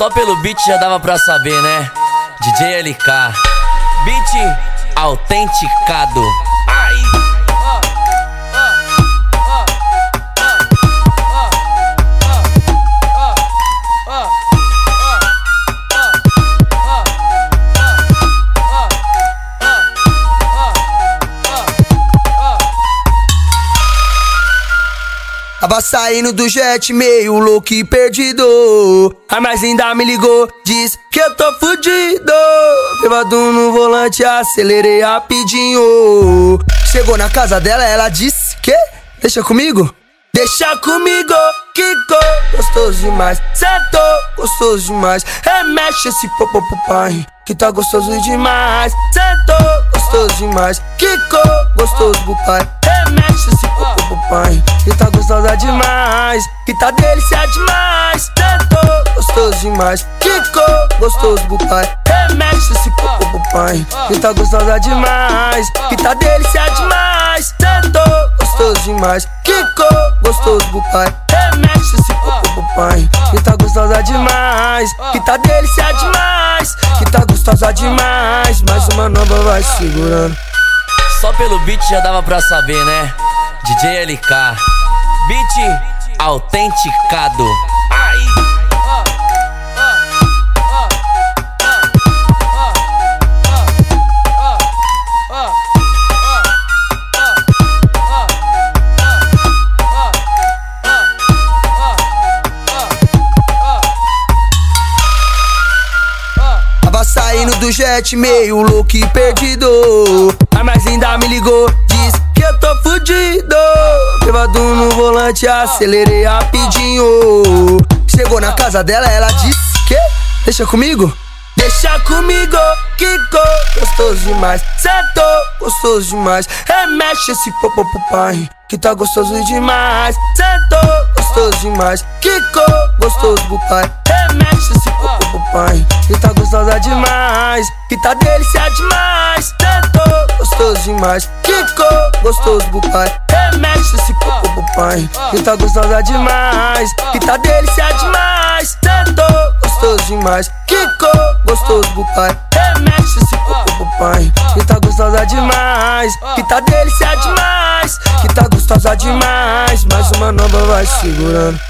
Só pelo beat já dava pra saber, né? DJ LK. Beat autenticado. Tava saindo do jet meio louco e perdido. A mais ainda me ligou, diz que eu tô fudido. Bebado no volante, acelerei rapidinho. Chegou na casa dela, ela disse que Deixa comigo? Deixa comigo, Kiko. Gostoso demais, sentou, gostoso demais. Remexe esse popo pro pai Que tá gostoso demais Sentou, gostoso demais Kiko, gostoso pro pai Que tá gostosa demais Que tá delícia demais. Sentou, gostoso demais Kiko, gostoso pro pai. Remexe esse popo pro pai Que tá gostosa demais Que tá delícia demais. Sentou, gostoso demais Kiko, gostoso pro pai. Remexe esse popo pro pai Que tá gostosa demais Que tá delícia demais Que tá gostosa demais. Mais uma nova vai segurando. Só pelo beat já dava pra saber, né? DJ LK. Beat autenticado. Ai. Tava saindo do jet meio louco e perdido A mais ainda me ligou, no volante, acelerei rapidinho. Chegou na casa dela, ela disse que Deixa comigo? Deixa comigo, Kiko. Gostoso demais, sentou, gostoso demais. Remexe esse popo pro pai Que tá gostoso demais Sentou, gostoso demais. Kiko, gostoso pro pai. Remexe esse popo pro pai Que tá gostosa demais Que tá delícia demais Sentou, gostoso demais. Kiko, gostoso pro pai esse pro pai. Que tá gostosa demais. Que tá delícia demais. Sentou, gostoso demais. Kiko, gostoso pro pai. Remexe esse pro pai. Que tá gostosa demais. Que tá delícia demais. Que tá gostosa demais. Mais uma nova vai segurando